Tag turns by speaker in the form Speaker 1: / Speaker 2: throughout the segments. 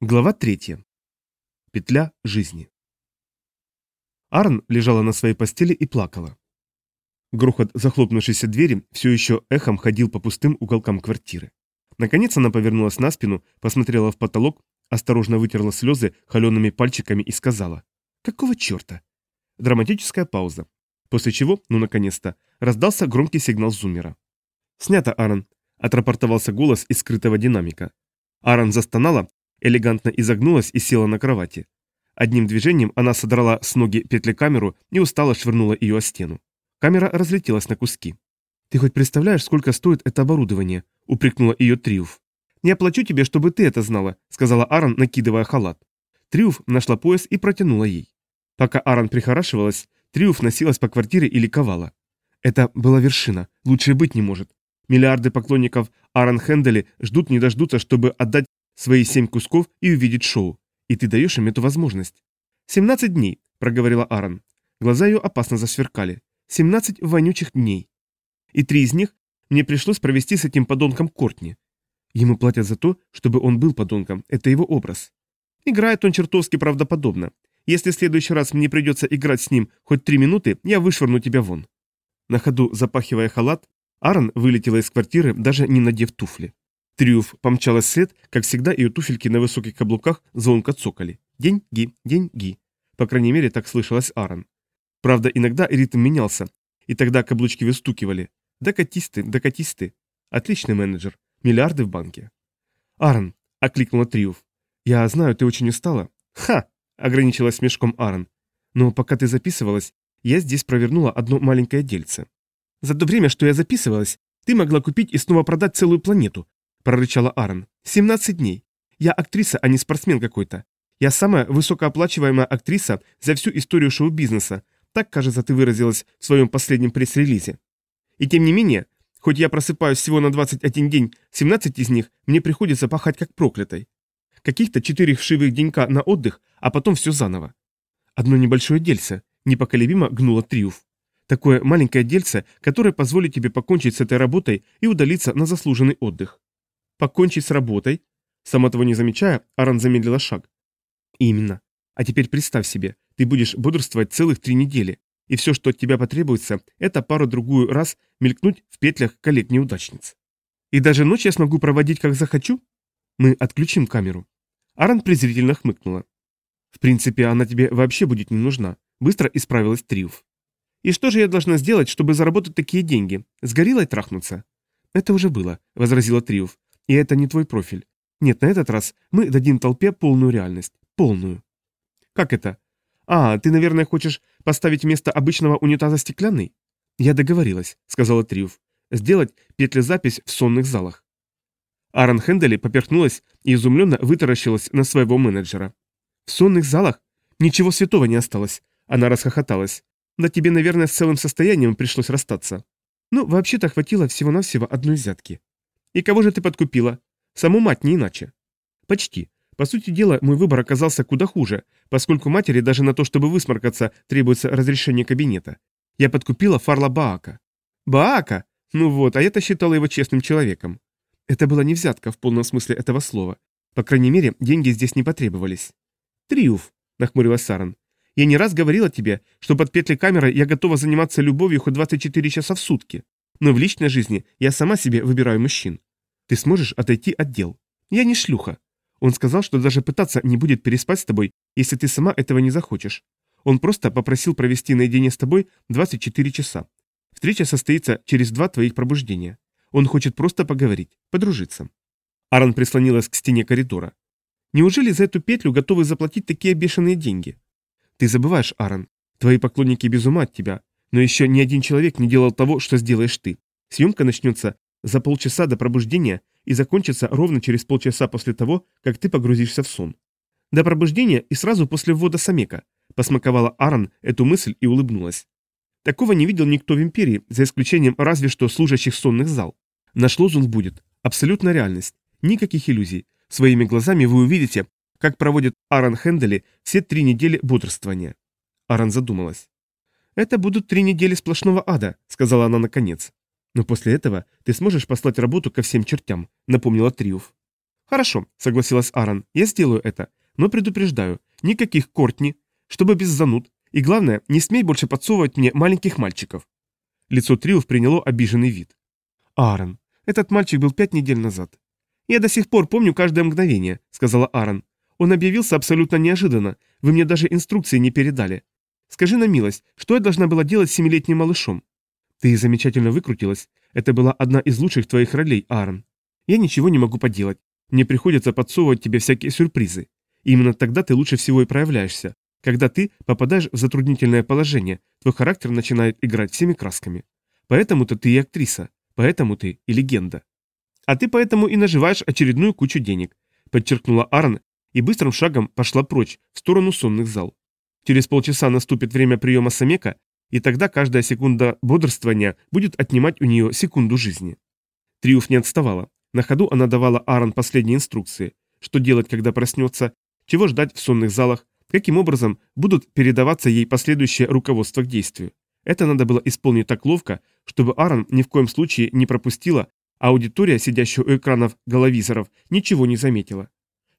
Speaker 1: Глава 3. Петля жизни. Арн лежала на своей постели и плакала. Грохот захлопнувшейся двери все еще эхом ходил по пустым уголкам квартиры. Наконец она повернулась на спину, посмотрела в потолок, осторожно вытерла слезы холеными пальчиками и сказала «Какого черта?». Драматическая пауза. После чего, ну наконец-то, раздался громкий сигнал зуммера. «Снято, Аарон», — отрапортовался голос из скрытого динамика. Аарон застонала, элегантно изогнулась и села на кровати. Одним движением она содрала с ноги петлекамеру и устало швырнула ее о стену. Камера разлетелась на куски. «Ты хоть представляешь, сколько стоит это оборудование?» – упрекнула ее Триуф. «Не оплачу тебе, чтобы ты это знала», – сказала Аарон, накидывая халат. Триуф нашла пояс и протянула ей. Пока Аарон прихорашивалась, Триуф носилась по квартире и ликовала. Это была вершина, лучше быть не может. Миллиарды поклонников Аарон Хендели ждут не дождутся, чтобы отдать свои семь кусков и увидеть шоу. И ты даешь им эту возможность. «Семнадцать дней», — проговорила Аарон. Глаза ее опасно засверкали. «Семнадцать вонючих дней. И три из них мне пришлось провести с этим подонком Кортни. Ему платят за то, чтобы он был подонком. Это его образ. Играет он чертовски правдоподобно. Если в следующий раз мне придется играть с ним хоть три минуты, я вышвырну тебя вон». На ходу, запахивая халат, Аарон вылетела из квартиры, даже не надев туфли. Триуф помчалась след, как всегда ее туфельки на высоких каблуках звонко цокали. Деньги, деньги. По крайней мере, так слышалось Аарон. Правда, иногда ритм менялся, и тогда каблучки выстукивали. Докатисты, докатисты. Отличный менеджер. Миллиарды в банке. Аарон, окликнула Триуф. Я знаю, ты очень устала. Ха! Ограничилась мешком Аарон. Но пока ты записывалась, я здесь провернула одно маленькое дельце. За то время, что я записывалась, ты могла купить и снова продать целую планету, прорычала Аарон. «17 дней. Я актриса, а не спортсмен какой-то. Я самая высокооплачиваемая актриса за всю историю шоу-бизнеса. Так, кажется, ты выразилась в своем последнем пресс-релизе. И тем не менее, хоть я просыпаюсь всего на 21 день, 17 из них мне приходится пахать как проклятой. Каких-то четыре вшивых денька на отдых, а потом все заново. Одно небольшое дельце, непоколебимо гнуло Триуф. Такое маленькое дельце, которое позволит тебе покончить с этой работой и удалиться на заслуженный отдых. Покончить с работой? Сама того не замечая, Аран замедлила шаг. Именно. А теперь представь себе, ты будешь бодрствовать целых три недели, и все, что от тебя потребуется, это пару-другую раз мелькнуть в петлях коллег-неудачниц. И даже ночь я смогу проводить, как захочу? Мы отключим камеру. Аран презрительно хмыкнула. В принципе, она тебе вообще будет не нужна. Быстро исправилась Триуф. И что же я должна сделать, чтобы заработать такие деньги? Сгорела и трахнуться? Это уже было, возразила Триуф. И это не твой профиль. Нет, на этот раз мы дадим толпе полную реальность. Полную. Как это? А, ты, наверное, хочешь поставить вместо обычного унитаза стеклянный? Я договорилась, сказала Триуф. Сделать петлезапись в сонных залах. Аарон Хендели поперхнулась и изумленно вытаращилась на своего менеджера. «В сонных залах? Ничего святого не осталось!» Она расхохоталась. «Да тебе, наверное, с целым состоянием пришлось расстаться. Ну, вообще-то хватило всего-навсего одной взятки. И кого же ты подкупила? Саму мать, не иначе. Почти. По сути дела, мой выбор оказался куда хуже, поскольку матери даже на то, чтобы высморкаться, требуется разрешение кабинета. Я подкупила Фарла Баака. Баака? Ну вот, а я-то считала его честным человеком. Это была не взятка в полном смысле этого слова. По крайней мере, деньги здесь не потребовались. Триуф, нахмурилась Саран. Я не раз говорила тебе, что под петли камеры я готова заниматься любовью хоть 24 часа в сутки. Но в личной жизни я сама себе выбираю мужчин. Ты сможешь отойти от дел. Я не шлюха. Он сказал, что даже пытаться не будет переспать с тобой, если ты сама этого не захочешь. Он просто попросил провести наедине с тобой 24 часа. Встреча состоится через два твоих пробуждения. Он хочет просто поговорить, подружиться. Аарон прислонилась к стене коридора. Неужели за эту петлю готовы заплатить такие бешеные деньги? Ты забываешь, Аарон. Твои поклонники без ума от тебя. Но еще ни один человек не делал того, что сделаешь ты. Съемка начнется за полчаса до пробуждения и закончится ровно через полчаса после того, как ты погрузишься в сон. До пробуждения и сразу после ввода самека, посмаковала Аарон эту мысль и улыбнулась. Такого не видел никто в Империи, за исключением разве что служащих сонных зал. Наш лозунг будет «Абсолютная реальность». Никаких иллюзий. Своими глазами вы увидите, как проводит Аарон Хендели все три недели бодрствования. Аарон задумалась. «Это будут три недели сплошного ада», — сказала она наконец. «Но после этого ты сможешь послать работу ко всем чертям», — напомнила Триуф. Хорошо, согласилась Аарон, я сделаю это, но предупреждаю, никаких Кортни, чтобы без зануд, и главное, не смей больше подсовывать мне маленьких мальчиков. Лицо Триуф приняло обиженный вид. Аарон, этот мальчик был пять недель назад. Я до сих пор помню каждое мгновение, сказала Аарон. Он объявился абсолютно неожиданно, вы мне даже инструкции не передали. Скажи на милость, что я должна была делать с семилетним малышом? Ты замечательно выкрутилась. Это была одна из лучших твоих ролей, Аарон. Я ничего не могу поделать. Мне приходится подсовывать тебе всякие сюрпризы. Именно тогда ты лучше всего и проявляешься. Когда ты попадаешь в затруднительное положение, твой характер начинает играть всеми красками. Поэтому-то ты и актриса. Поэтому ты и легенда. А ты поэтому и наживаешь очередную кучу денег, подчеркнула Аарон и быстрым шагом пошла прочь, в сторону сонных зал. Через полчаса наступит время приема самека, и тогда каждая секунда бодрствования будет отнимать у нее секунду жизни. Триуф не отставала. На ходу она давала Аарон последние инструкции, что делать, когда проснется, чего ждать в сонных залах, каким образом будут передаваться ей последующее руководство к действию. Это надо было исполнить так ловко, чтобы Аарон ни в коем случае не пропустила, а аудитория, сидящая у экранов головизоров, ничего не заметила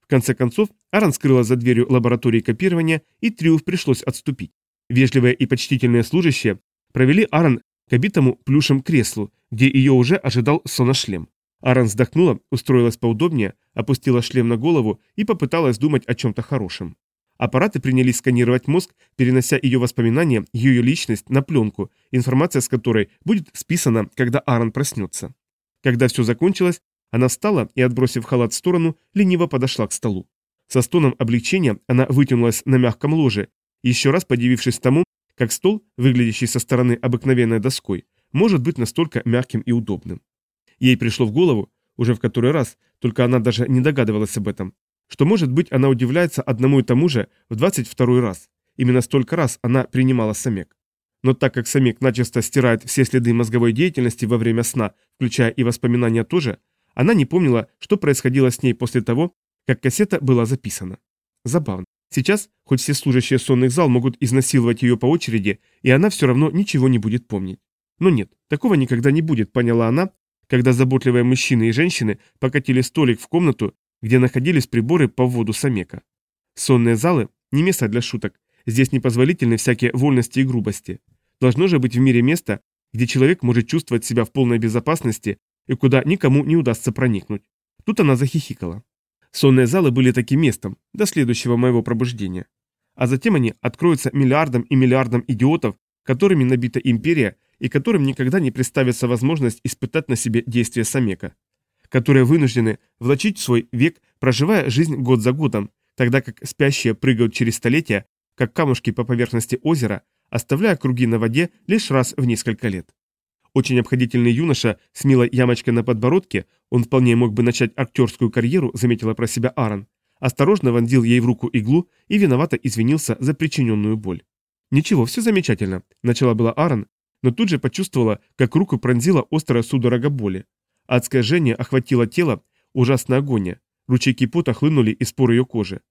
Speaker 1: конце концов, Аарон скрыла за дверью лаборатории копирования, и Триуф пришлось отступить. Вежливые и почтительные служащие провели Аарон к обитому плюшем креслу, где ее уже ожидал соношлем. Аарон вздохнула, устроилась поудобнее, опустила шлем на голову и попыталась думать о чем-то хорошем. Аппараты принялись сканировать мозг, перенося ее воспоминания, ее личность на пленку, информация с которой будет списана, когда Аарон проснется. Когда все закончилось, она встала и, отбросив халат в сторону, лениво подошла к столу. Со стоном облегчения она вытянулась на мягком ложе, еще раз подивившись тому, как стол, выглядящий со стороны обыкновенной доской, может быть настолько мягким и удобным. Ей пришло в голову, уже в который раз, только она даже не догадывалась об этом, что, может быть, она удивляется одному и тому же в 22 раз. Именно столько раз она принимала самек. Но так как самек начисто стирает все следы мозговой деятельности во время сна, включая и воспоминания тоже, она не помнила, что происходило с ней после того, как кассета была записана. Забавно. Сейчас, хоть все служащие сонных зал могут изнасиловать ее по очереди, и она все равно ничего не будет помнить. Но нет, такого никогда не будет, поняла она, когда заботливые мужчины и женщины покатили столик в комнату, где находились приборы по вводу самека. Сонные залы – не место для шуток, здесь непозволительны всякие вольности и грубости. Должно же быть в мире место, где человек может чувствовать себя в полной безопасности и куда никому не удастся проникнуть. Тут она захихикала. Сонные залы были таким местом до следующего моего пробуждения. А затем они откроются миллиардам и миллиардам идиотов, которыми набита империя и которым никогда не представится возможность испытать на себе действия Самека, которые вынуждены влачить свой век, проживая жизнь год за годом, тогда как спящие прыгают через столетия, как камушки по поверхности озера, оставляя круги на воде лишь раз в несколько лет. Очень обходительный юноша с милой ямочкой на подбородке, он вполне мог бы начать актерскую карьеру, заметила про себя Аарон, осторожно вонзил ей в руку иглу и виновато извинился за причиненную боль. «Ничего, все замечательно», – начала была Аарон, но тут же почувствовала, как руку пронзила острая судорога боли. Адское жжение охватило тело, ужасная агония. Ручейки пота хлынули из пор ее кожи.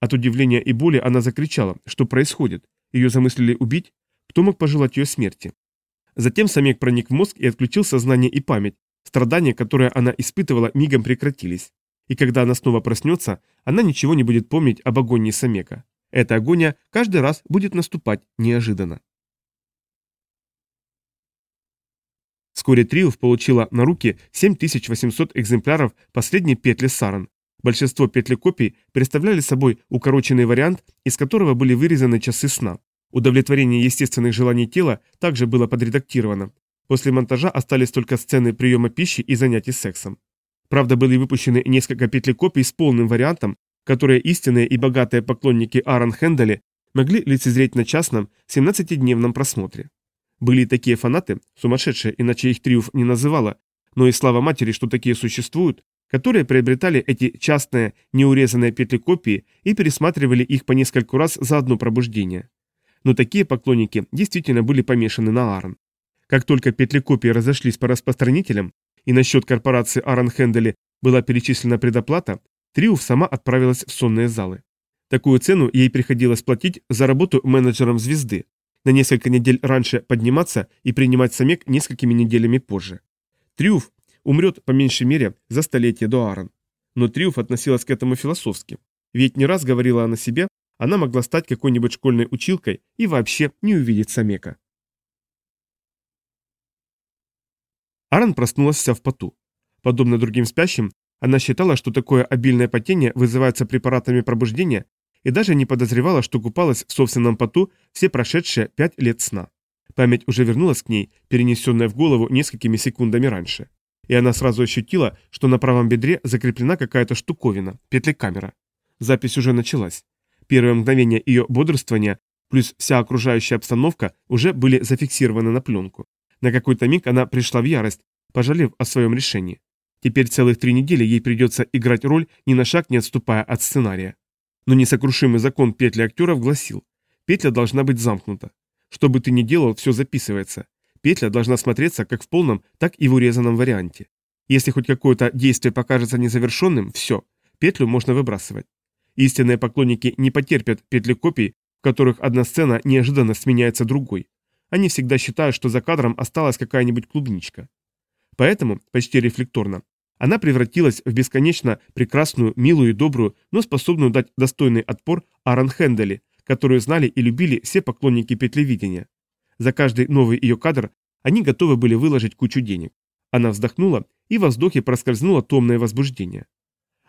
Speaker 1: От удивления и боли она закричала, что происходит. Ее замыслили убить? Кто мог пожелать ее смерти? Затем самек проник в мозг и отключил сознание и память. Страдания, которые она испытывала, мигом прекратились. И когда она снова проснется, она ничего не будет помнить об агонии самека. Эта агония каждый раз будет наступать неожиданно. Вскоре Триуф получила на руки 7800 экземпляров последней петли Саран. Большинство петлекопий представляли собой укороченный вариант, из которого были вырезаны часы сна. Удовлетворение естественных желаний тела также было подредактировано. После монтажа остались только сцены приема пищи и занятий сексом. Правда, были выпущены несколько петлекопий с полным вариантом, которые истинные и богатые поклонники Аарон Хендели могли лицезреть на частном 17-дневном просмотре. Были такие фанаты, сумасшедшие, иначе их Триуф не называла, но и слава матери, что такие существуют, которые приобретали эти частные, неурезанные петлекопии и пересматривали их по нескольку раз за одно пробуждение но такие поклонники действительно были помешаны на Аарон. Как только петли копии разошлись по распространителям, и на счет корпорации Аарон Хендели была перечислена предоплата, Триуф сама отправилась в сонные залы. Такую цену ей приходилось платить за работу менеджером звезды, на несколько недель раньше подниматься и принимать самек несколькими неделями позже. Триуф умрет по меньшей мере за столетие до Аарон. но Триуф относилась к этому философски. Ведь не раз говорила она себе, она могла стать какой-нибудь школьной училкой и вообще не увидеть Самека. Аран проснулась вся в поту. Подобно другим спящим, она считала, что такое обильное потение вызывается препаратами пробуждения и даже не подозревала, что купалась в собственном поту все прошедшие пять лет сна. Память уже вернулась к ней, перенесенная в голову несколькими секундами раньше. И она сразу ощутила, что на правом бедре закреплена какая-то штуковина, петлекамера. Запись уже началась. Первые мгновения ее бодрствования плюс вся окружающая обстановка уже были зафиксированы на пленку. На какой-то миг она пришла в ярость, пожалев о своем решении. Теперь целых три недели ей придется играть роль, ни на шаг не отступая от сценария. Но несокрушимый закон петли актеров гласил, петля должна быть замкнута. Что бы ты ни делал, все записывается. Петля должна смотреться как в полном, так и в урезанном варианте. Если хоть какое-то действие покажется незавершенным, все, петлю можно выбрасывать. Истинные поклонники не потерпят петли копий, в которых одна сцена неожиданно сменяется другой. Они всегда считают, что за кадром осталась какая-нибудь клубничка. Поэтому, почти рефлекторно, она превратилась в бесконечно прекрасную, милую и добрую, но способную дать достойный отпор Аарон Хендели, которую знали и любили все поклонники петлевидения. За каждый новый ее кадр они готовы были выложить кучу денег. Она вздохнула, и во вздохе проскользнуло томное возбуждение.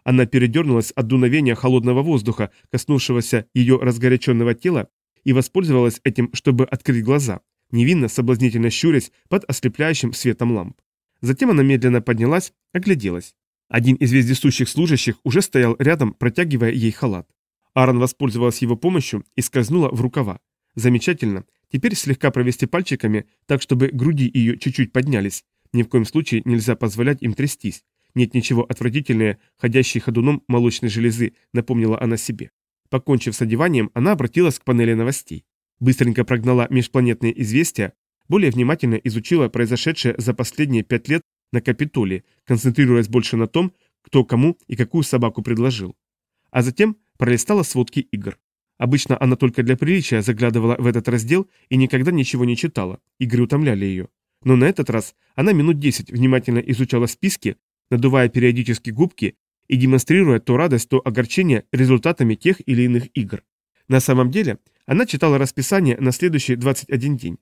Speaker 1: Она передернулась от дуновения холодного воздуха, коснувшегося ее разгоряченного тела, и воспользовалась этим, чтобы открыть глаза, невинно соблазнительно щурясь под ослепляющим светом ламп. Затем она медленно поднялась, огляделась. Один из вездесущих служащих уже стоял рядом, протягивая ей халат. Аарон воспользовалась его помощью и скользнула в рукава. Замечательно. Теперь слегка провести пальчиками, так чтобы груди ее чуть-чуть поднялись. Ни в коем случае нельзя позволять им трястись. Нет ничего отвратительнее, ходящей ходуном молочной железы, напомнила она себе. Покончив с одеванием, она обратилась к панели новостей. Быстренько прогнала межпланетные известия, более внимательно изучила произошедшее за последние пять лет на Капитолии, концентрируясь больше на том, кто кому и какую собаку предложил. А затем пролистала сводки игр. Обычно она только для приличия заглядывала в этот раздел и никогда ничего не читала, игры утомляли ее. Но на этот раз она минут десять внимательно изучала списки, надувая периодически губки и демонстрируя то радость, то огорчение результатами тех или иных игр. На самом деле, она читала расписание на следующий 21 день.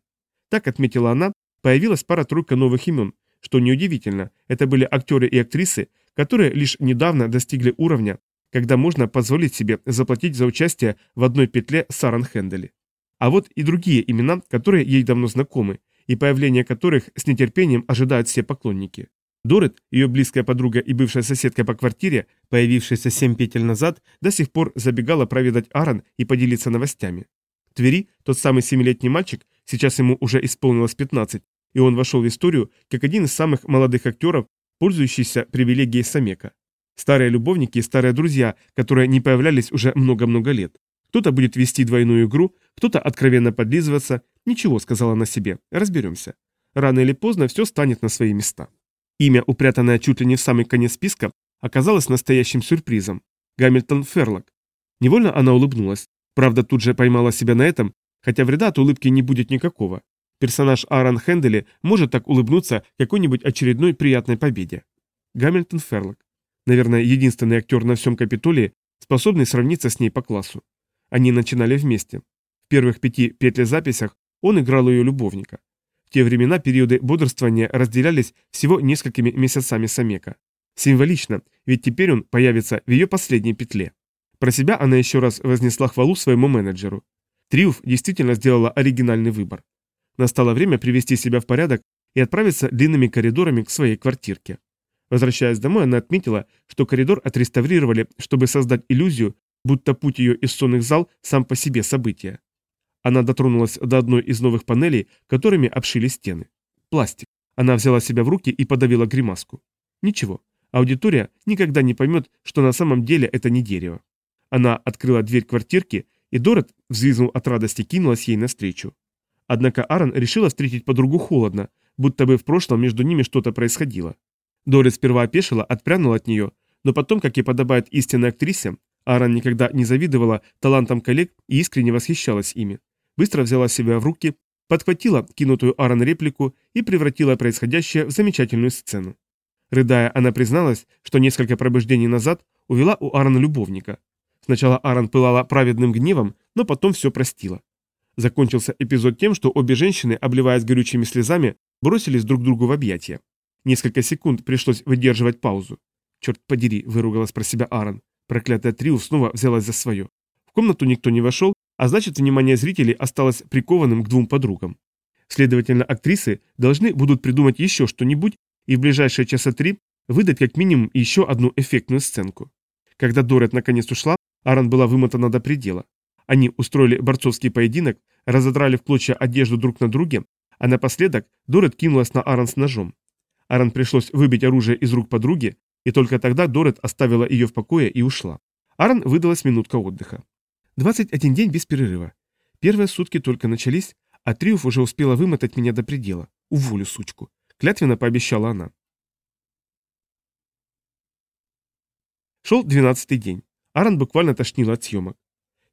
Speaker 1: Так отметила она, появилась пара-тройка новых имен, что неудивительно, это были актеры и актрисы, которые лишь недавно достигли уровня, когда можно позволить себе заплатить за участие в одной петле Саран Хендели. А вот и другие имена, которые ей давно знакомы, и появление которых с нетерпением ожидают все поклонники. Дорет, ее близкая подруга и бывшая соседка по квартире, появившаяся семь петель назад, до сих пор забегала проведать Аарон и поделиться новостями. Твери тот самый семилетний мальчик, сейчас ему уже исполнилось 15, и он вошел в историю как один из самых молодых актеров, пользующийся привилегией Самека. Старые любовники и старые друзья, которые не появлялись уже много-много лет. Кто-то будет вести двойную игру, кто-то откровенно подлизываться. Ничего, сказала она себе, разберемся. Рано или поздно все станет на свои места. Имя, упрятанное чуть ли не в самый конец списка, оказалось настоящим сюрпризом. Гамильтон Ферлок. Невольно она улыбнулась. Правда, тут же поймала себя на этом, хотя вреда от улыбки не будет никакого. Персонаж Аарон Хендели может так улыбнуться какой-нибудь очередной приятной победе. Гамильтон Ферлок. Наверное, единственный актер на всем Капитолии, способный сравниться с ней по классу. Они начинали вместе. В первых пяти петлезаписях он играл ее любовника. В те времена периоды бодрствования разделялись всего несколькими месяцами Самека. Символично, ведь теперь он появится в ее последней петле. Про себя она еще раз вознесла хвалу своему менеджеру. Триуф действительно сделала оригинальный выбор. Настало время привести себя в порядок и отправиться длинными коридорами к своей квартирке. Возвращаясь домой, она отметила, что коридор отреставрировали, чтобы создать иллюзию, будто путь ее из сонных зал сам по себе событие. Она дотронулась до одной из новых панелей, которыми обшили стены. Пластик. Она взяла себя в руки и подавила гримаску. Ничего, аудитория никогда не поймет, что на самом деле это не дерево. Она открыла дверь квартирки, и Дорот, взвизнув от радости, кинулась ей навстречу. Однако Аарон решила встретить подругу холодно, будто бы в прошлом между ними что-то происходило. Дорит сперва опешила, отпрянула от нее, но потом, как и подобает истинной актрисе, Аарон никогда не завидовала талантам коллег и искренне восхищалась ими быстро взяла себя в руки, подхватила кинутую Аарон реплику и превратила происходящее в замечательную сцену. Рыдая, она призналась, что несколько пробуждений назад увела у Аарона любовника. Сначала Аарон пылала праведным гневом, но потом все простила. Закончился эпизод тем, что обе женщины, обливаясь горючими слезами, бросились друг другу в объятия. Несколько секунд пришлось выдерживать паузу. «Черт подери», — выругалась про себя Аарон. Проклятая Триу снова взялась за свое. В комнату никто не вошел, а значит, внимание зрителей осталось прикованным к двум подругам. Следовательно, актрисы должны будут придумать еще что-нибудь и в ближайшие часа три выдать как минимум еще одну эффектную сценку. Когда Дорет наконец ушла, Аарон была вымотана до предела. Они устроили борцовский поединок, разодрали в клочья одежду друг на друге, а напоследок Дорет кинулась на Аарон с ножом. Аарон пришлось выбить оружие из рук подруги, и только тогда Дорет оставила ее в покое и ушла. Аарон выдалась минутка отдыха. 21 день без перерыва. Первые сутки только начались, а Триуф уже успела вымотать меня до предела. Уволю сучку. Клятвенно пообещала она. Шел двенадцатый день. Аарон буквально тошнил от съемок.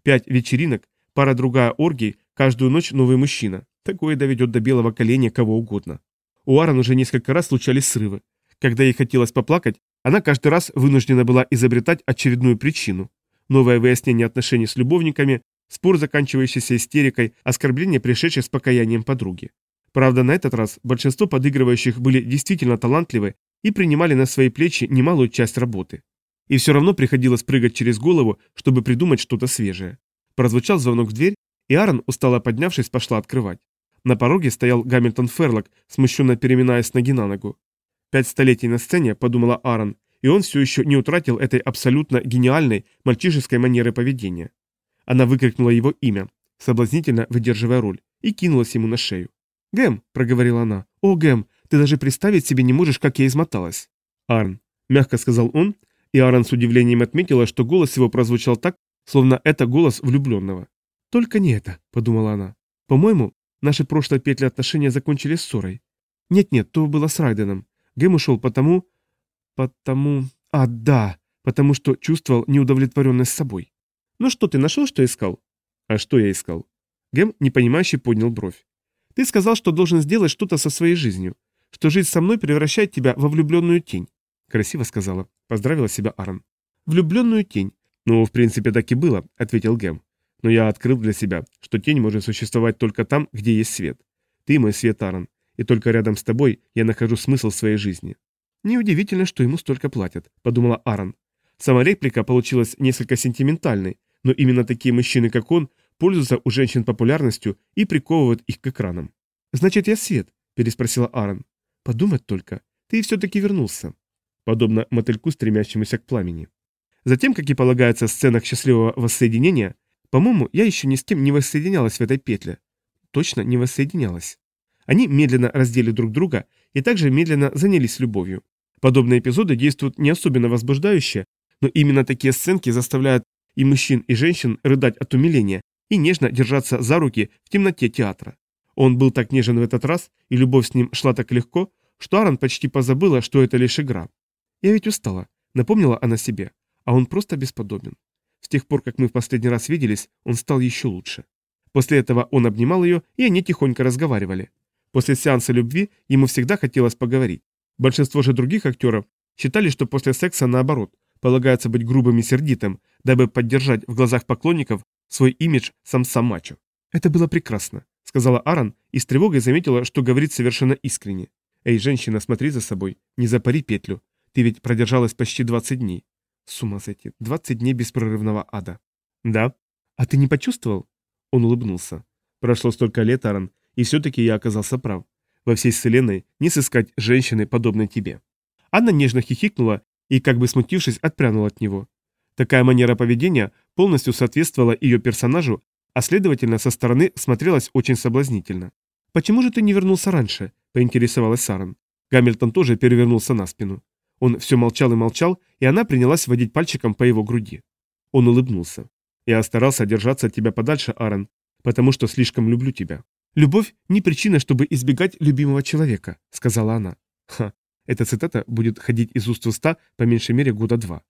Speaker 1: Пять вечеринок, пара другая оргий, каждую ночь новый мужчина. Такое доведет до белого коленя кого угодно. У Аарон уже несколько раз случались срывы. Когда ей хотелось поплакать, она каждый раз вынуждена была изобретать очередную причину. Новое выяснение отношений с любовниками, спор, заканчивающийся истерикой, оскорбление, пришедшее с покаянием подруги. Правда, на этот раз большинство подыгрывающих были действительно талантливы и принимали на свои плечи немалую часть работы. И все равно приходилось прыгать через голову, чтобы придумать что-то свежее. Прозвучал звонок в дверь, и Аарон, устало поднявшись, пошла открывать. На пороге стоял Гамильтон Ферлок, смущенно переминаясь ноги на ногу. Пять столетий на сцене, подумала Аарон, и он все еще не утратил этой абсолютно гениальной мальчишеской манеры поведения. Она выкрикнула его имя, соблазнительно выдерживая роль, и кинулась ему на шею. «Гэм», — проговорила она, — «о, Гэм, ты даже представить себе не можешь, как я измоталась». «Арн», — мягко сказал он, и Аарон с удивлением отметила, что голос его прозвучал так, словно это голос влюбленного. «Только не это», — подумала она. «По-моему, наши прошлые петли отношения закончились ссорой. Нет-нет, то было с Райденом. Гэм ушел потому... потому... А, да, потому что чувствовал неудовлетворенность собой. Ну что, ты нашел, что искал? А что я искал? Гэм, непонимающе, поднял бровь. Ты сказал, что должен сделать что-то со своей жизнью, что жизнь со мной превращает тебя во влюбленную тень. Красиво сказала. Поздравила себя Аарон. Влюбленную тень. Ну, в принципе, так и было, ответил Гэм. Но я открыл для себя, что тень может существовать только там, где есть свет. Ты мой свет, Аарон и только рядом с тобой я нахожу смысл своей жизни. Неудивительно, что ему столько платят, подумала Аарон. Сама реплика получилась несколько сентиментальной, но именно такие мужчины, как он, пользуются у женщин популярностью и приковывают их к экранам. «Значит, я свет?» – переспросила Аарон. «Подумать только, ты все-таки вернулся». Подобно мотыльку, стремящемуся к пламени. Затем, как и полагается в сценах счастливого воссоединения, по-моему, я еще ни с кем не воссоединялась в этой петле. Точно не воссоединялась. Они медленно раздели друг друга и также медленно занялись любовью. Подобные эпизоды действуют не особенно возбуждающе, но именно такие сценки заставляют и мужчин, и женщин рыдать от умиления и нежно держаться за руки в темноте театра. Он был так нежен в этот раз, и любовь с ним шла так легко, что Аарон почти позабыла, что это лишь игра. «Я ведь устала», — напомнила она себе, — «а он просто бесподобен. С тех пор, как мы в последний раз виделись, он стал еще лучше». После этого он обнимал ее, и они тихонько разговаривали. После сеанса любви ему всегда хотелось поговорить. Большинство же других актеров считали, что после секса наоборот, полагается быть грубым и сердитым, дабы поддержать в глазах поклонников свой имидж самса-мачо. «Это было прекрасно», — сказала Аарон и с тревогой заметила, что говорит совершенно искренне. «Эй, женщина, смотри за собой, не запари петлю. Ты ведь продержалась почти 20 дней. С ума сойти, 20 дней беспрерывного ада». «Да». «А ты не почувствовал?» Он улыбнулся. «Прошло столько лет, Аарон, и все-таки я оказался прав. Во всей вселенной не сыскать женщины, подобной тебе. Анна нежно хихикнула и, как бы смутившись, отпрянула от него. Такая манера поведения полностью соответствовала ее персонажу, а следовательно, со стороны смотрелась очень соблазнительно. «Почему же ты не вернулся раньше?» – поинтересовалась Саран. Гамильтон тоже перевернулся на спину. Он все молчал и молчал, и она принялась водить пальчиком по его груди. Он улыбнулся. «Я старался держаться от тебя подальше, Аарон, потому что слишком люблю тебя. «Любовь не причина, чтобы избегать любимого человека», — сказала она. Ха, эта цитата будет ходить из уст в уста по меньшей мере года два.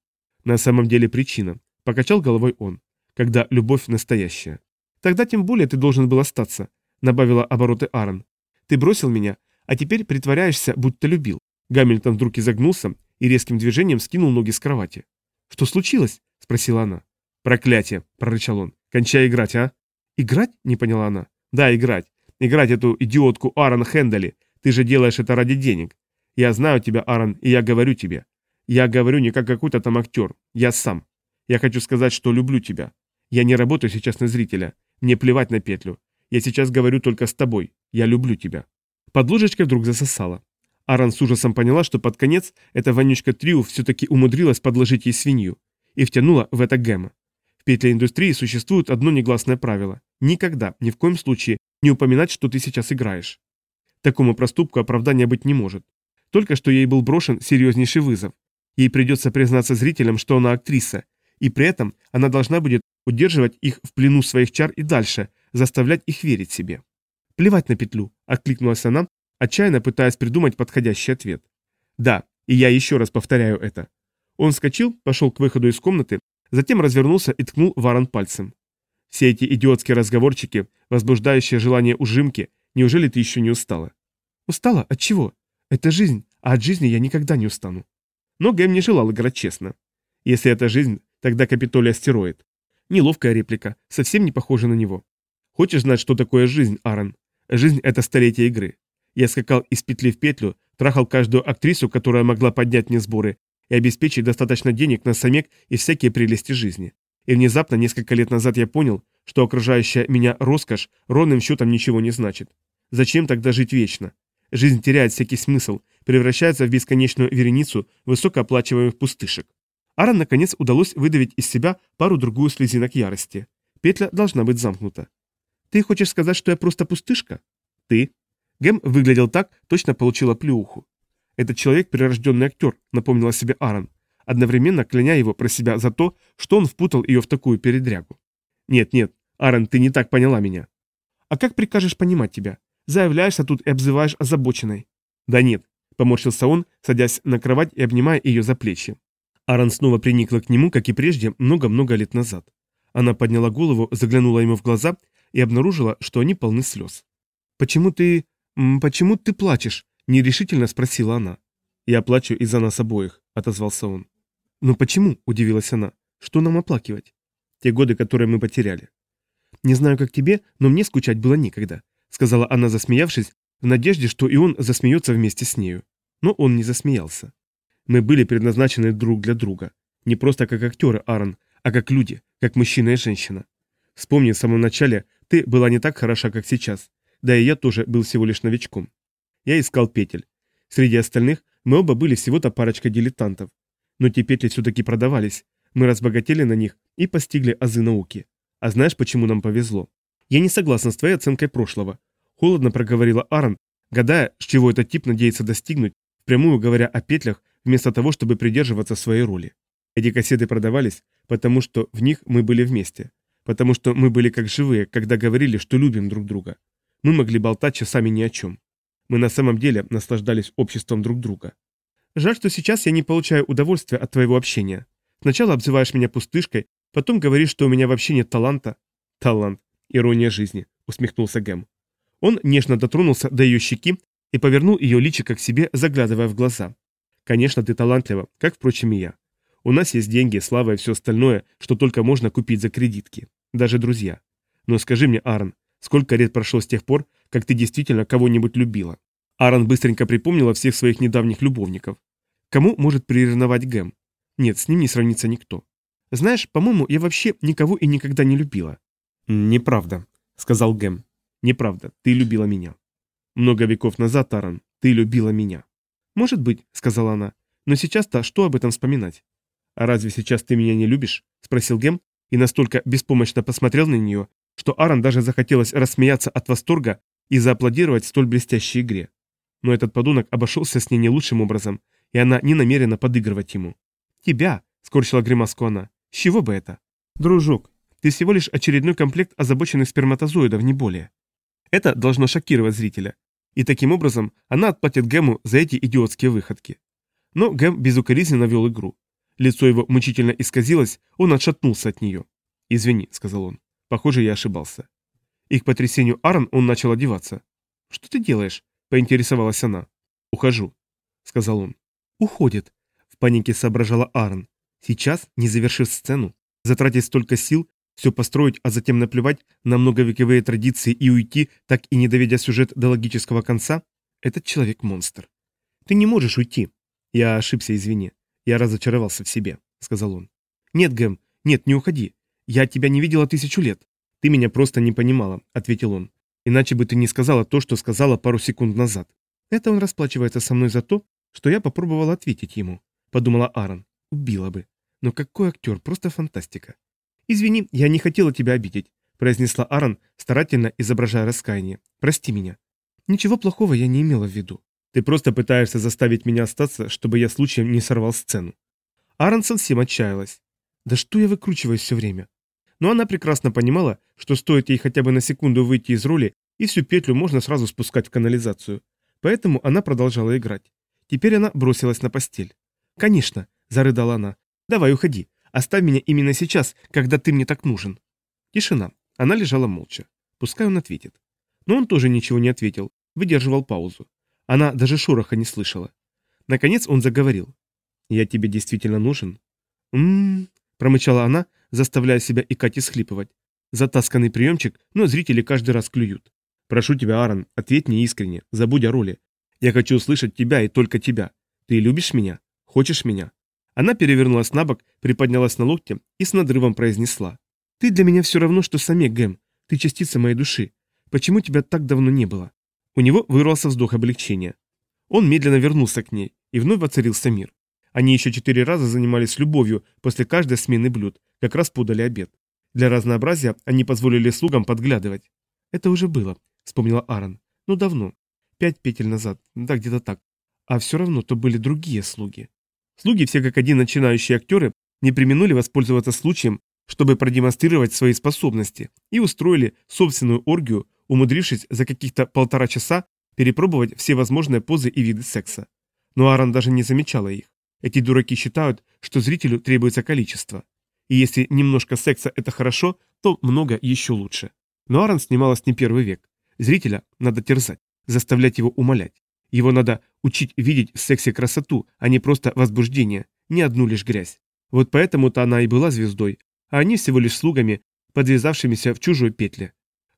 Speaker 1: На самом деле причина. Покачал головой он. Когда любовь настоящая. Тогда тем более ты должен был остаться, добавила обороты Аарон. Ты бросил меня, а теперь притворяешься, будто любил. Гамильтон вдруг изогнулся и резким движением скинул ноги с кровати. «Что случилось?» – спросила она. «Проклятие!» – прорычал он. «Кончай играть, а?» «Играть?» – не поняла она. «Да, играть. Играть эту идиотку Аарон Хендели. Ты же делаешь это ради денег. Я знаю тебя, Аарон, и я говорю тебе. Я говорю не как какой-то там актер. Я сам. Я хочу сказать, что люблю тебя. Я не работаю сейчас на зрителя. Мне плевать на петлю. Я сейчас говорю только с тобой. Я люблю тебя». Под ложечкой вдруг засосала. Аарон с ужасом поняла, что под конец эта вонючка Триу все-таки умудрилась подложить ей свинью и втянула в это Гэма. В петле индустрии существует одно негласное правило – никогда, ни в коем случае не упоминать, что ты сейчас играешь. Такому проступку оправдания быть не может. Только что ей был брошен серьезнейший вызов. Ей придется признаться зрителям, что она актриса, и при этом она должна будет удерживать их в плену своих чар и дальше, заставлять их верить себе. «Плевать на петлю», — откликнулась она, отчаянно пытаясь придумать подходящий ответ. «Да, и я еще раз повторяю это». Он вскочил, пошел к выходу из комнаты, затем развернулся и ткнул Варон пальцем. «Все эти идиотские разговорчики, возбуждающие желание ужимки, неужели ты еще не устала?» «Устала? От чего? Это жизнь, а от жизни я никогда не устану». Но Гэм не желал играть честно. Если это жизнь, тогда Капитолий астероид. Неловкая реплика, совсем не похожа на него. Хочешь знать, что такое жизнь, Аарон? Жизнь – это столетие игры. Я скакал из петли в петлю, трахал каждую актрису, которая могла поднять мне сборы, и обеспечить достаточно денег на самек и всякие прелести жизни. И внезапно, несколько лет назад я понял, что окружающая меня роскошь ровным счетом ничего не значит. Зачем тогда жить вечно? Жизнь теряет всякий смысл, превращается в бесконечную вереницу высокооплачиваемых пустышек. Аран наконец удалось выдавить из себя пару-другую слезинок ярости. Петля должна быть замкнута. «Ты хочешь сказать, что я просто пустышка?» «Ты». Гэм выглядел так, точно получила плюху. «Этот человек прирожденный актер», — напомнила себе Аарон, одновременно кляня его про себя за то, что он впутал ее в такую передрягу. «Нет, нет, Аарон, ты не так поняла меня». «А как прикажешь понимать тебя? Заявляешься тут и обзываешь озабоченной». «Да нет», — поморщился он, садясь на кровать и обнимая ее за плечи. Аарон снова приникла к нему, как и прежде, много-много лет назад. Она подняла голову, заглянула ему в глаза и обнаружила, что они полны слез. «Почему ты... почему ты плачешь?» – нерешительно спросила она. «Я плачу из-за нас обоих», – отозвался он. «Но почему?» – удивилась она. «Что нам оплакивать?» «Те годы, которые мы потеряли». «Не знаю, как тебе, но мне скучать было некогда», – сказала она, засмеявшись, в надежде, что и он засмеется вместе с нею. Но он не засмеялся. Мы были предназначены друг для друга. Не просто как актеры, Аарон, а как люди, как мужчина и женщина. Вспомни, в самом начале ты была не так хороша, как сейчас. Да и я тоже был всего лишь новичком. Я искал петель. Среди остальных мы оба были всего-то парочка дилетантов. Но те петли все-таки продавались. Мы разбогатели на них и постигли азы науки. А знаешь, почему нам повезло? Я не согласна с твоей оценкой прошлого. Холодно проговорила Аарон, гадая, с чего этот тип надеется достигнуть, прямую говоря о петлях, вместо того, чтобы придерживаться своей роли. Эти кассеты продавались, потому что в них мы были вместе. Потому что мы были как живые, когда говорили, что любим друг друга. Мы могли болтать часами ни о чем. Мы на самом деле наслаждались обществом друг друга. Жаль, что сейчас я не получаю удовольствия от твоего общения. Сначала обзываешь меня пустышкой, потом говоришь, что у меня вообще нет таланта. Талант. Ирония жизни, усмехнулся Гэм. Он нежно дотронулся до ее щеки и повернул ее личико к себе, заглядывая в глаза. Конечно, ты талантлива, как, впрочем, и я. У нас есть деньги, слава и все остальное, что только можно купить за кредитки. Даже друзья. Но скажи мне, Аарон, сколько лет прошло с тех пор, как ты действительно кого-нибудь любила? Аарон быстренько припомнила всех своих недавних любовников. Кому может приревновать Гэм? Нет, с ним не сравнится никто. Знаешь, по-моему, я вообще никого и никогда не любила. Неправда, сказал Гэм. Неправда, ты любила меня. Много веков назад, Аарон, ты любила меня. «Может быть», — сказала она, — «но сейчас-то что об этом вспоминать?» «А разве сейчас ты меня не любишь?» — спросил Гем и настолько беспомощно посмотрел на нее, что Аарон даже захотелось рассмеяться от восторга и зааплодировать столь блестящей игре. Но этот подонок обошелся с ней не лучшим образом, и она не намерена подыгрывать ему. «Тебя!» — скорчила гримаску она. «С чего бы это?» «Дружок, ты всего лишь очередной комплект озабоченных сперматозоидов, не более». Это должно шокировать зрителя. И таким образом она отплатит Гэму за эти идиотские выходки. Но Гэм безукоризненно вел игру. Лицо его мучительно исказилось, он отшатнулся от нее. «Извини», — сказал он. «Похоже, я ошибался». И к потрясению Аарон он начал одеваться. «Что ты делаешь?» — поинтересовалась она. «Ухожу». сказал он. «Уходит», — в панике соображала Аарон. «Сейчас, не завершив сцену, затратить столько сил, все построить, а затем наплевать на многовековые традиции и уйти, так и не доведя сюжет до логического конца, этот человек-монстр. Ты не можешь уйти. Я ошибся, извини. Я разочаровался в себе, сказал он. Нет, Гэм, нет, не уходи. Я тебя не видела тысячу лет. Ты меня просто не понимала, ответил он. Иначе бы ты не сказала то, что сказала пару секунд назад. Это он расплачивается со мной за то, что я попробовала ответить ему, подумала Аарон. Убила бы. Но какой актер, просто фантастика. «Извини, я не хотела тебя обидеть», – произнесла Аарон, старательно изображая раскаяние. «Прости меня». «Ничего плохого я не имела в виду. Ты просто пытаешься заставить меня остаться, чтобы я случаем не сорвал сцену». Аарон совсем отчаялась. «Да что я выкручиваюсь все время?» Но она прекрасно понимала, что стоит ей хотя бы на секунду выйти из роли, и всю петлю можно сразу спускать в канализацию. Поэтому она продолжала играть. Теперь она бросилась на постель. «Конечно», – зарыдала она. «Давай, уходи. Оставь меня именно сейчас, когда ты мне так нужен». Тишина. Она лежала молча. Пускай он ответит. Но он тоже ничего не ответил, выдерживал паузу. Она даже шороха не слышала. Наконец он заговорил. «Я тебе действительно нужен?» «М-м-м», промычала она, заставляя себя и схлипывать. Затасканный приемчик, но зрители каждый раз клюют. «Прошу тебя, Аарон, ответь мне искренне, забудь о роли. Я хочу услышать тебя и только тебя. Ты любишь меня? Хочешь меня?» Она перевернулась на бок, приподнялась на локте и с надрывом произнесла. «Ты для меня все равно, что самек, Гэм. Ты частица моей души. Почему тебя так давно не было?» У него вырвался вздох облегчения. Он медленно вернулся к ней, и вновь воцарился мир. Они еще четыре раза занимались любовью после каждой смены блюд, как раз подали обед. Для разнообразия они позволили слугам подглядывать. «Это уже было», — вспомнила Аарон. «Ну давно. Пять петель назад. Да, где-то так. А все равно то были другие слуги». Слуги, все как один начинающие актеры, не применули воспользоваться случаем, чтобы продемонстрировать свои способности, и устроили собственную оргию, умудрившись за каких-то полтора часа перепробовать все возможные позы и виды секса. Но Аарон даже не замечала их. Эти дураки считают, что зрителю требуется количество. И если немножко секса это хорошо, то много еще лучше. Но Аарон снималась не первый век. Зрителя надо терзать, заставлять его умолять. Его надо учить видеть в сексе красоту, а не просто возбуждение, не одну лишь грязь. Вот поэтому-то она и была звездой, а они всего лишь слугами, подвязавшимися в чужой петле.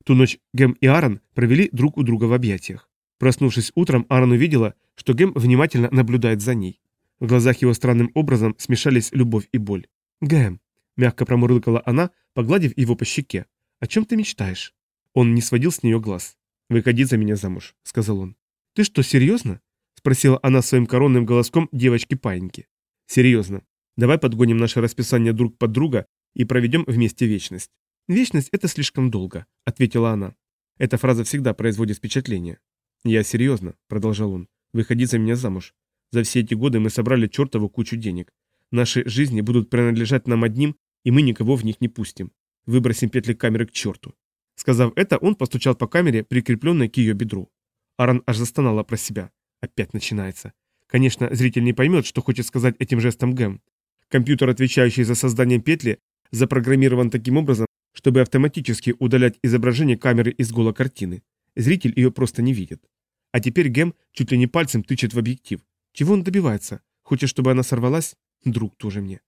Speaker 1: Ту ночь Гэм и Аарон провели друг у друга в объятиях. Проснувшись утром, Аарон увидела, что Гэм внимательно наблюдает за ней. В глазах его странным образом смешались любовь и боль. «Гэм», — мягко промурлыкала она, погладив его по щеке, — «о чем ты мечтаешь?» Он не сводил с нее глаз. «Выходи за меня замуж», — сказал он. «Ты что, серьезно?» – спросила она своим коронным голоском девочки-паиньки. «Серьезно. Давай подгоним наше расписание друг под друга и проведем вместе вечность». «Вечность – это слишком долго», – ответила она. Эта фраза всегда производит впечатление. «Я серьезно», – продолжал он. «Выходи за меня замуж. За все эти годы мы собрали чертову кучу денег. Наши жизни будут принадлежать нам одним, и мы никого в них не пустим. Выбросим петли камеры к черту». Сказав это, он постучал по камере, прикрепленной к ее бедру. Аран аж застонала про себя. Опять начинается. Конечно, зритель не поймет, что хочет сказать этим жестом Гэм. Компьютер, отвечающий за создание петли, запрограммирован таким образом, чтобы автоматически удалять изображение камеры из гола картины. Зритель ее просто не видит. А теперь Гэм чуть ли не пальцем тычет в объектив. Чего он добивается? Хочет, чтобы она сорвалась? Друг тоже мне.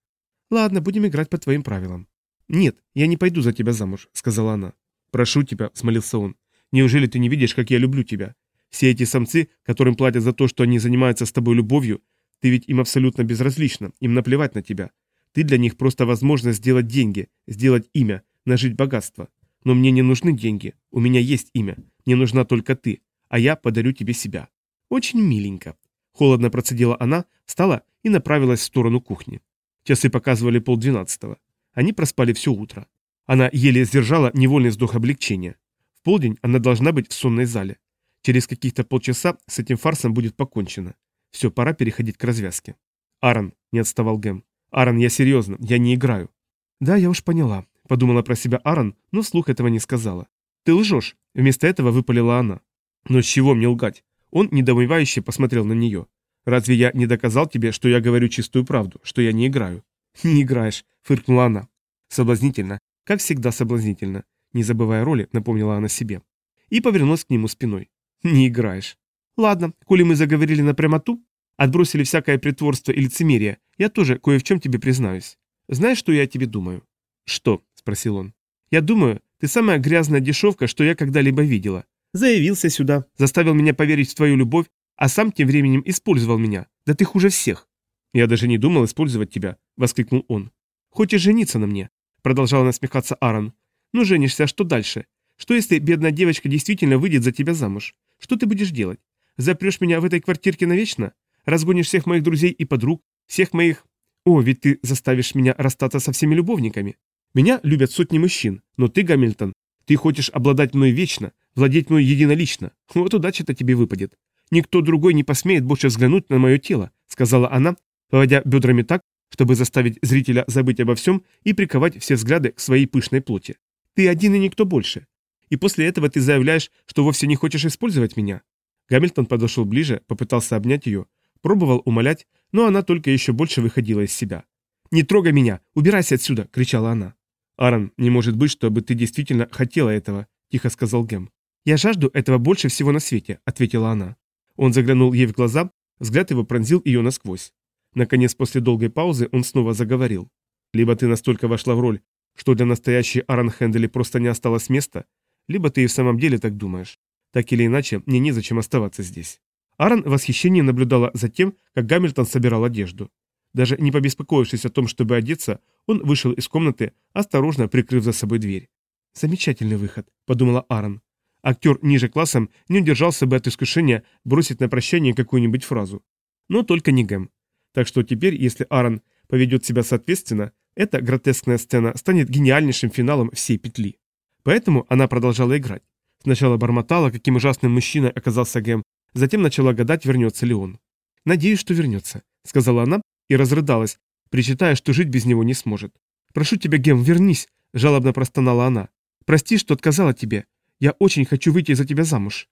Speaker 1: Ладно, будем играть по твоим правилам. Нет, я не пойду за тебя замуж, сказала она. Прошу тебя, смолился он. Неужели ты не видишь, как я люблю тебя? Все эти самцы, которым платят за то, что они занимаются с тобой любовью, ты ведь им абсолютно безразлична, им наплевать на тебя. Ты для них просто возможность сделать деньги, сделать имя, нажить богатство. Но мне не нужны деньги, у меня есть имя, мне нужна только ты, а я подарю тебе себя. Очень миленько. Холодно процедила она, встала и направилась в сторону кухни. Часы показывали полдвенадцатого. Они проспали все утро. Она еле сдержала невольный вздох облегчения. В полдень она должна быть в сонной зале. Через каких-то полчаса с этим фарсом будет покончено. Все, пора переходить к развязке. Аарон, не отставал Гэм. Аарон, я серьезно, я не играю. Да, я уж поняла, подумала про себя Аарон, но вслух этого не сказала. Ты лжешь, вместо этого выпалила она. Но с чего мне лгать? Он недоумевающе посмотрел на нее. Разве я не доказал тебе, что я говорю чистую правду, что я не играю? Не играешь, фыркнула она. Соблазнительно, как всегда соблазнительно. Не забывая роли, напомнила она себе. И повернулась к нему спиной. Не играешь. Ладно, коли мы заговорили на прямоту, Отбросили всякое притворство и лицемерие. Я тоже кое в чем тебе признаюсь. Знаешь, что я о тебе думаю?» «Что?» – спросил он. «Я думаю, ты самая грязная дешевка, что я когда-либо видела. Заявился сюда, заставил меня поверить в твою любовь, а сам тем временем использовал меня. Да ты хуже всех». «Я даже не думал использовать тебя», – воскликнул он. «Хочешь жениться на мне?» – продолжал насмехаться Аарон. «Ну, женишься, а что дальше? Что если бедная девочка действительно выйдет за тебя замуж? Что ты будешь делать? Запрешь меня в этой квартирке навечно? Разгонишь всех моих друзей и подруг, всех моих... О, ведь ты заставишь меня расстаться со всеми любовниками. Меня любят сотни мужчин, но ты, Гамильтон, ты хочешь обладать мной вечно, владеть мной единолично. Вот удача-то тебе выпадет. Никто другой не посмеет больше взглянуть на мое тело, сказала она, поводя бедрами так, чтобы заставить зрителя забыть обо всем и приковать все взгляды к своей пышной плоти. Ты один и никто больше. И после этого ты заявляешь, что вовсе не хочешь использовать меня. Гамильтон подошел ближе, попытался обнять ее, Пробовал умолять, но она только еще больше выходила из себя. «Не трогай меня! Убирайся отсюда!» – кричала она. «Аарон, не может быть, чтобы ты действительно хотела этого», – тихо сказал Гэм. «Я жажду этого больше всего на свете», – ответила она. Он заглянул ей в глаза, взгляд его пронзил ее насквозь. Наконец, после долгой паузы, он снова заговорил. «Либо ты настолько вошла в роль, что для настоящей Аарон Хэндели просто не осталось места, либо ты и в самом деле так думаешь. Так или иначе, мне незачем оставаться здесь». Аарон в восхищении наблюдала за тем, как Гамильтон собирал одежду. Даже не побеспокоившись о том, чтобы одеться, он вышел из комнаты, осторожно прикрыв за собой дверь. «Замечательный выход», — подумала Аарон. Актер ниже классом не удержался бы от искушения бросить на прощание какую-нибудь фразу. Но только не Гэм. Так что теперь, если Аарон поведет себя соответственно, эта гротескная сцена станет гениальнейшим финалом всей петли. Поэтому она продолжала играть. Сначала бормотала, каким ужасным мужчиной оказался Гэм, Затем начала гадать, вернется ли он. «Надеюсь, что вернется», — сказала она и разрыдалась, причитая, что жить без него не сможет. «Прошу тебя, Гем, вернись», — жалобно простонала она. «Прости, что отказала тебе. Я очень хочу выйти за тебя замуж».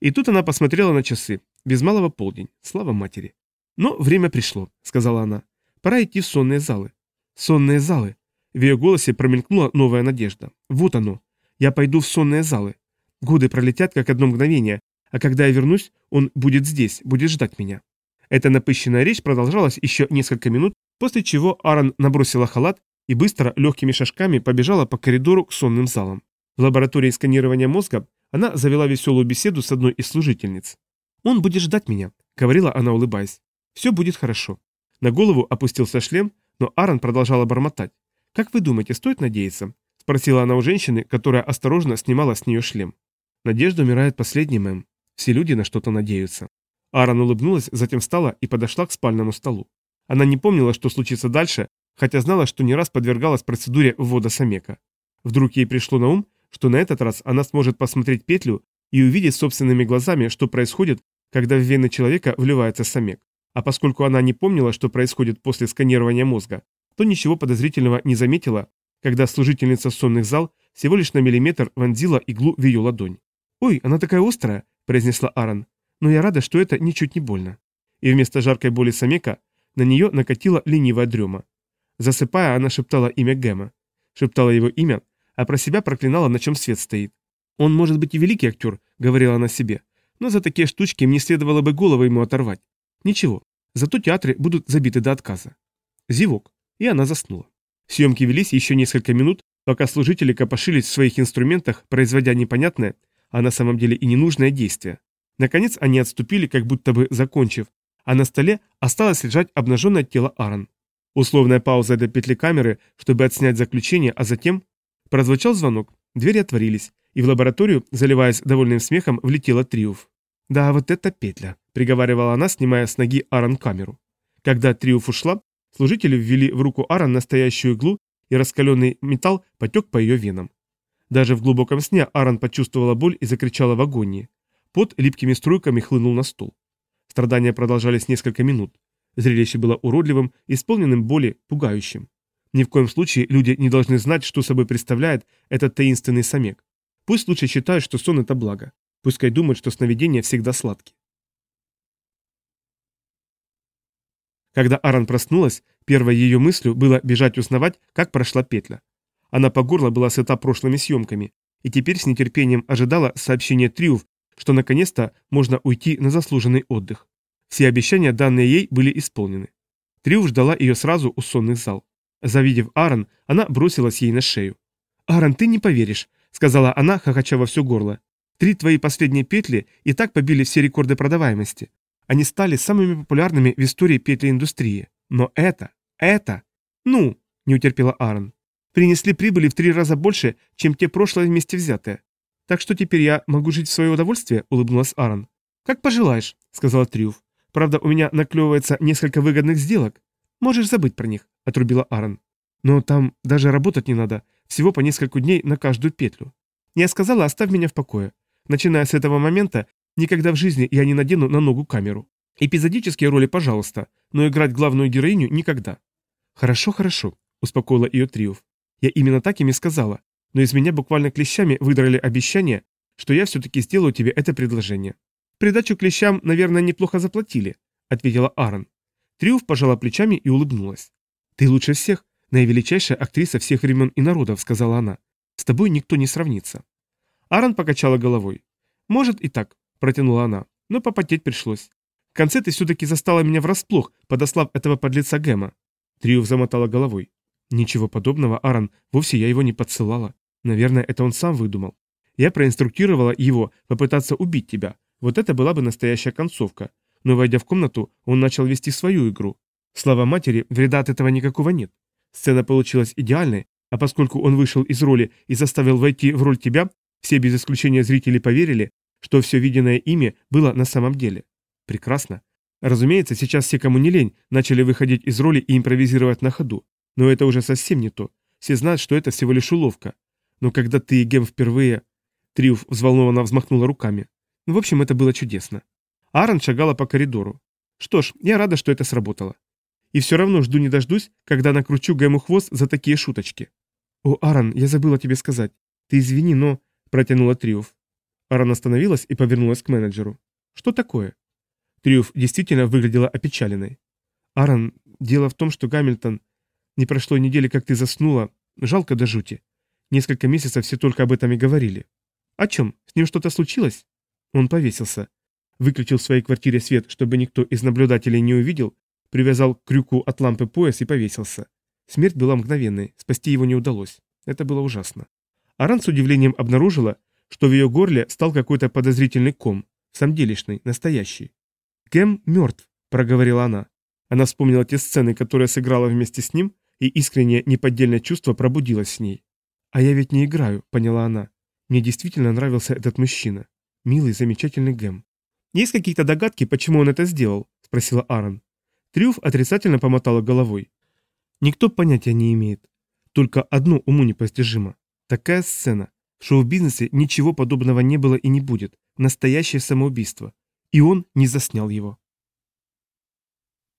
Speaker 1: И тут она посмотрела на часы. Без малого полдень. Слава матери. «Но время пришло», — сказала она. «Пора идти в сонные залы». «Сонные залы». В ее голосе промелькнула новая надежда. «Вот оно. Я пойду в сонные залы. Годы пролетят, как одно мгновение, а когда я вернусь, он будет здесь, будет ждать меня. Эта напыщенная речь продолжалась еще несколько минут, после чего Аарон набросила халат и быстро, легкими шажками побежала по коридору к сонным залам. В лаборатории сканирования мозга она завела веселую беседу с одной из служительниц. «Он будет ждать меня», — говорила она, улыбаясь. «Все будет хорошо». На голову опустился шлем, но Аарон продолжала бормотать. «Как вы думаете, стоит надеяться?» — спросила она у женщины, которая осторожно снимала с нее шлем. «Надежда умирает последней, мэм», все люди на что-то надеются. Аарон улыбнулась, затем встала и подошла к спальному столу. Она не помнила, что случится дальше, хотя знала, что не раз подвергалась процедуре ввода самека. Вдруг ей пришло на ум, что на этот раз она сможет посмотреть петлю и увидеть собственными глазами, что происходит, когда в вены человека вливается самек. А поскольку она не помнила, что происходит после сканирования мозга, то ничего подозрительного не заметила, когда служительница сонных зал всего лишь на миллиметр вонзила иглу в ее ладонь. «Ой, она такая острая!» произнесла Аарон. «Но я рада, что это ничуть не больно». И вместо жаркой боли Самека на нее накатила ленивая дрема. Засыпая, она шептала имя Гэма. Шептала его имя, а про себя проклинала, на чем свет стоит. «Он может быть и великий актер», — говорила она себе, «но за такие штучки мне следовало бы голову ему оторвать. Ничего, зато театры будут забиты до отказа». Зевок, и она заснула. Съемки велись еще несколько минут, пока служители копошились в своих инструментах, производя непонятное, а на самом деле и ненужное действие. Наконец они отступили, как будто бы закончив, а на столе осталось лежать обнаженное тело Аарон. Условная пауза до петли камеры, чтобы отснять заключение, а затем прозвучал звонок, двери отворились, и в лабораторию, заливаясь довольным смехом, влетела Триуф. «Да, вот это петля», — приговаривала она, снимая с ноги Аарон камеру. Когда Триуф ушла, служители ввели в руку Аарон настоящую иглу, и раскаленный металл потек по ее венам. Даже в глубоком сне Аарон почувствовала боль и закричала в агонии. Пот липкими струйками хлынул на стол. Страдания продолжались несколько минут. Зрелище было уродливым, исполненным боли, пугающим. Ни в коем случае люди не должны знать, что собой представляет этот таинственный самек. Пусть лучше считают, что сон – это благо. Пускай думают, что сновидения всегда сладкие. Когда Аарон проснулась, первой ее мыслью было бежать узнавать, как прошла петля. Она по горло была сыта прошлыми съемками, и теперь с нетерпением ожидала сообщения Триуф, что наконец-то можно уйти на заслуженный отдых. Все обещания, данные ей, были исполнены. Триуф ждала ее сразу у сонных зал. Завидев Аарон, она бросилась ей на шею. «Аарон, ты не поверишь», — сказала она, хохоча во все горло. «Три твои последние петли и так побили все рекорды продаваемости. Они стали самыми популярными в истории петли индустрии. Но это, это... Ну, не утерпела Аарон. Принесли прибыли в три раза больше, чем те прошлые вместе взятые. Так что теперь я могу жить в свое удовольствие, улыбнулась Аарон. Как пожелаешь, сказала Триуф. Правда, у меня наклевывается несколько выгодных сделок. Можешь забыть про них, отрубила Аарон. Но там даже работать не надо, всего по несколько дней на каждую петлю. Я сказала, оставь меня в покое. Начиная с этого момента, никогда в жизни я не надену на ногу камеру. Эпизодические роли, пожалуйста, но играть главную героиню никогда. Хорошо, хорошо, успокоила ее Триуф. Я именно так им и сказала, но из меня буквально клещами выдрали обещание, что я все-таки сделаю тебе это предложение. Придачу клещам, наверное, неплохо заплатили, ответила Аарон. Триуф пожала плечами и улыбнулась. Ты лучше всех, наивеличайшая актриса всех времен и народов, сказала она. С тобой никто не сравнится. Аарон покачала головой. Может и так, протянула она, но попотеть пришлось. В конце ты все-таки застала меня врасплох, подослав этого подлеца Гэма. Триуф замотала головой. Ничего подобного, Аарон, вовсе я его не подсылала. Наверное, это он сам выдумал. Я проинструктировала его попытаться убить тебя. Вот это была бы настоящая концовка. Но войдя в комнату, он начал вести свою игру. Слава матери, вреда от этого никакого нет. Сцена получилась идеальной, а поскольку он вышел из роли и заставил войти в роль тебя, все без исключения зрители поверили, что все виденное ими было на самом деле. Прекрасно. Разумеется, сейчас все, кому не лень, начали выходить из роли и импровизировать на ходу. Но это уже совсем не то. Все знают, что это всего лишь уловка. Но когда ты и Гем впервые... Триуф взволнованно взмахнула руками. Ну, в общем, это было чудесно. Аарон шагала по коридору. Что ж, я рада, что это сработало. И все равно жду не дождусь, когда накручу Гэму хвост за такие шуточки. О, Аарон, я забыла тебе сказать. Ты извини, но... Протянула Триуф. Аарон остановилась и повернулась к менеджеру. Что такое? Триуф действительно выглядела опечаленной. Аарон, дело в том, что Гамильтон... Не прошло недели, как ты заснула. Жалко до жути. Несколько месяцев все только об этом и говорили. О чем? С ним что-то случилось? Он повесился. Выключил в своей квартире свет, чтобы никто из наблюдателей не увидел, привязал к крюку от лампы пояс и повесился. Смерть была мгновенной, спасти его не удалось. Это было ужасно. Аран с удивлением обнаружила, что в ее горле стал какой-то подозрительный ком, самделишный, настоящий. «Кэм мертв», — проговорила она. Она вспомнила те сцены, которые сыграла вместе с ним, и искреннее неподдельное чувство пробудилось с ней. «А я ведь не играю», — поняла она. «Мне действительно нравился этот мужчина. Милый, замечательный Гэм». «Есть какие-то догадки, почему он это сделал?» — спросила Аарон. Трюф отрицательно помотала головой. «Никто понятия не имеет. Только одно уму непостижимо. Такая сцена. В шоу-бизнесе ничего подобного не было и не будет. Настоящее самоубийство. И он не заснял его.